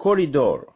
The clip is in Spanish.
corridor.